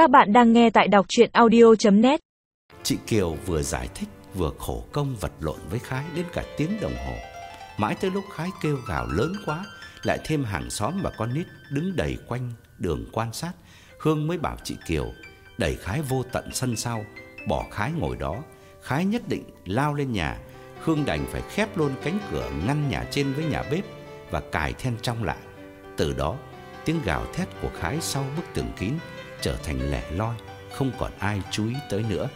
Các bạn đang nghe tại đọc chuyện audio.net Chị Kiều vừa giải thích vừa khổ công vật lộn với Khái đến cả tiếng đồng hồ. Mãi tới lúc Khái kêu gào lớn quá, lại thêm hàng xóm và con nít đứng đầy quanh đường quan sát, Hương mới bảo chị Kiều đẩy Khái vô tận sân sau, bỏ Khái ngồi đó. Khái nhất định lao lên nhà, Hương đành phải khép luôn cánh cửa ngăn nhà trên với nhà bếp và cài then trong lại. Từ đó, tiếng gào thét của Khái sau bức tường kín trở thành lẻ loi, không còn ai chú ý tới nữa.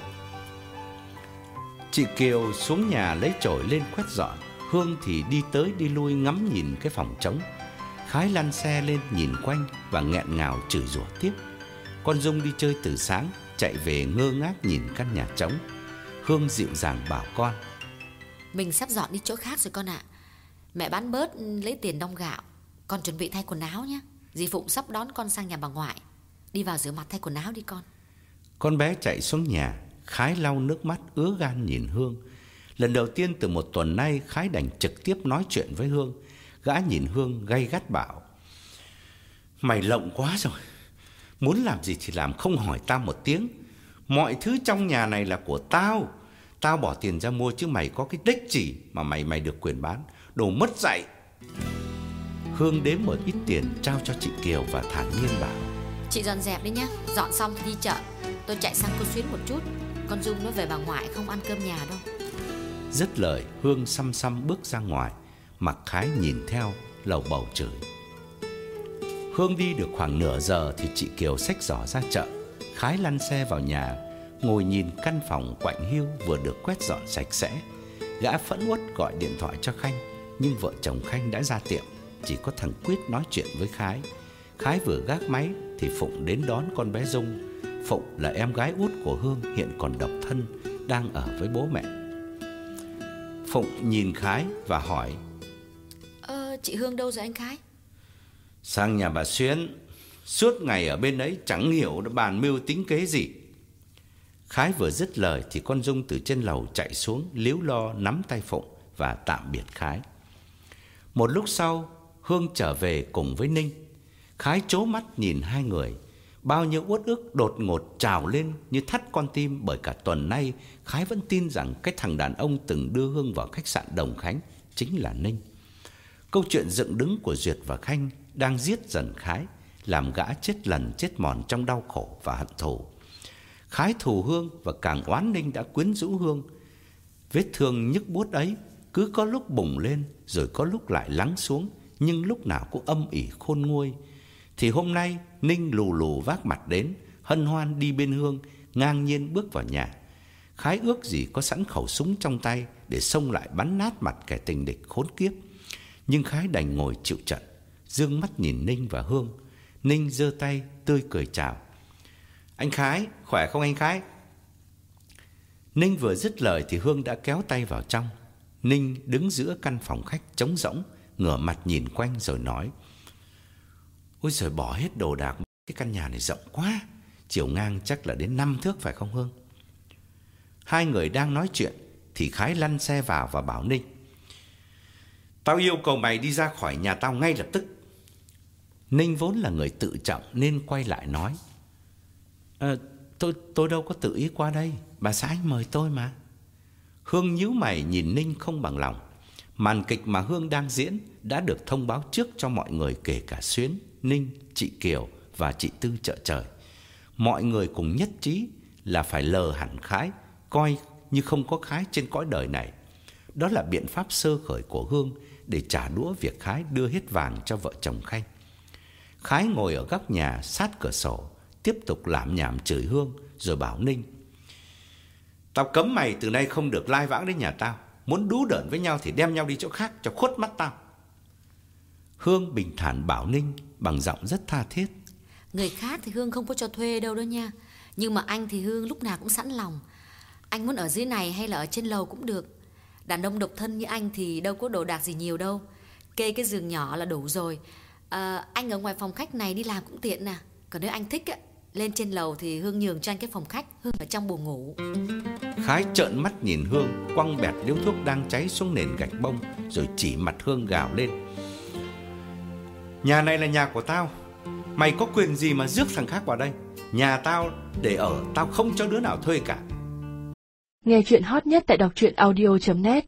Chị Kiều xuống nhà lấy chổi lên quét dọn, Hương thì đi tới đi lui ngắm nhìn cái phòng trống. Khái lăn xe lên nhìn quanh và nghẹn ngào chửi rủa tiếp. Con Dung đi chơi từ sáng, chạy về ngơ ngác nhìn căn nhà trống. Hương dịu dàng bảo con. Mình sắp dọn đi chỗ khác rồi con ạ. Mẹ bán bớt lấy tiền đông gạo. Con chuẩn bị thay quần áo nhé. Dì Phụng sắp đón con sang nhà bà ngoại. Đi vào rửa mặt thay quần áo đi con. Con bé chạy xuống nhà, Khái lau nước mắt ứa gan nhìn Hương. Lần đầu tiên từ một tuần nay Khái đành trực tiếp nói chuyện với Hương. Gã nhìn Hương gay gắt bảo. Mày lộng quá rồi. Muốn làm gì thì làm không hỏi tao một tiếng. Mọi thứ trong nhà này là của tao. Tao bỏ tiền ra mua chứ mày có cái đích chỉ mà mày mày được quyền bán. Đồ mất dạy. Hương đếm một ít tiền trao cho chị Kiều và thản nhiên bảo. Chị dọn dẹp đi nhé. Dọn xong thì đi chợ. Tôi chạy sang cô Xuyến một chút. Con Dung nó về bà ngoại không ăn cơm nhà đâu. Dứt lời, Hương xăm xăm bước ra ngoài Mặc Khái nhìn theo, lầu bầu chửi Hương đi được khoảng nửa giờ Thì chị Kiều xách giỏ ra chợ Khái lăn xe vào nhà, Ngồi nhìn căn phòng quạnh hiu Vừa được quét dọn sạch sẽ Gã phẫn uất gọi điện thoại cho Khanh, Nhưng vợ chồng Khanh đã ra tiệm, Chỉ có thằng Quyết nói chuyện với Khái Khái vừa gác máy Thì Phụng đến đón con bé Dung. Phụng là em gái út của Hương Hiện còn độc thân Đang ở với bố mẹ. Phụng nhìn Khái và hỏi Ờ, chị Hương đâu rồi anh Khái? Sang nhà bà Xuyến Suốt ngày ở bên ấy chẳng hiểu đã bàn mưu tính kế gì. Khái vừa dứt lời Thì con Dung từ trên lầu chạy xuống Liếu lo nắm tay Phụng Và tạm biệt Khái. Một lúc sau Hương trở về cùng với Ninh Khái chố mắt nhìn hai người Bao nhiêu uất ức đột ngột trào lên như thắt con tim bởi cả tuần nay Khái vẫn tin rằng cái thằng đàn ông từng đưa Hương vào khách sạn Đồng Khánh chính là Ninh. Câu chuyện dựng đứng của Duyệt và Khanh đang giết dần Khái, làm gã chết lần chết mòn trong đau khổ và hận thù. Khái thù Hương và càng oán Ninh đã quyến rũ Hương. Vết thương nhức buốt ấy cứ có lúc bùng lên rồi có lúc lại lắng xuống, nhưng lúc nào cũng âm ỉ khôn nguôi. Thì hôm nay Ninh lù lù vác mặt đến, hân hoan đi bên Hương, ngang nhiên bước vào nhà. Khái ước gì có sẵn khẩu súng trong tay để xông lại bắn nát mặt kẻ tình địch khốn kiếp. Nhưng Khái đành ngồi chịu trận, dương mắt nhìn Ninh và Hương. Ninh giơ tay tươi cười chào. Anh Khái, khỏe không anh Khái? Ninh vừa dứt lời thì Hương đã kéo tay vào trong. Ninh đứng giữa căn phòng khách trống rỗng, ngửa mặt nhìn quanh rồi nói: Ôi trời bỏ hết đồ đạc Cái căn nhà này rộng quá. Chiều ngang chắc là đến 5 thước phải không Hương? Hai người đang nói chuyện Thì Khái lăn xe vào và bảo Ninh Tao yêu cầu mày đi ra khỏi nhà tao ngay lập tức. Ninh vốn là người tự trọng Nên quay lại nói à, tôi, tôi đâu có tự ý qua đây Bà xã anh mời tôi mà. Hương nhíu mày nhìn Ninh không bằng lòng. Màn kịch mà Hương đang diễn đã được thông báo trước cho mọi người kể cả Xuyến, Ninh, chị Kiều và chị Tư trợ trời. Mọi người cùng nhất trí là phải lờ hẳn Khái, coi như không có Khái trên cõi đời này. Đó là biện pháp sơ khởi của Hương để trả đũa việc Khái đưa hết vàng cho vợ chồng Khanh. Khái ngồi ở góc nhà sát cửa sổ, tiếp tục làm nhảm chửi Hương rồi bảo Ninh. Tao cấm mày từ nay không được lai vãng đến nhà tao. Muốn đú đợn với nhau thì đem nhau đi chỗ khác cho khuất mắt tao. Hương bình thản bảo Ninh bằng giọng rất tha thiết. Người khác thì Hương không có cho thuê đâu đó nha. Nhưng mà anh thì Hương lúc nào cũng sẵn lòng. Anh muốn ở dưới này hay là ở trên lầu cũng được. Đàn ông độc thân như anh thì đâu có đồ đạc gì nhiều đâu. Kê cái giường nhỏ là đủ rồi. À, anh ở ngoài phòng khách này đi làm cũng tiện nè. Còn nếu anh thích á, lên trên lầu thì Hương nhường cho anh cái phòng khách, Hương ở trong buồng ngủ. Khái trợn mắt nhìn Hương, quăng bẹt điếu thuốc đang cháy xuống nền gạch bông rồi chỉ mặt Hương gào lên. Nhà này là nhà của tao, mày có quyền gì mà rước thằng khác vào đây? Nhà tao để ở tao không cho đứa nào thuê cả. Nghe chuyện hot nhất tại đọc truyện audio.net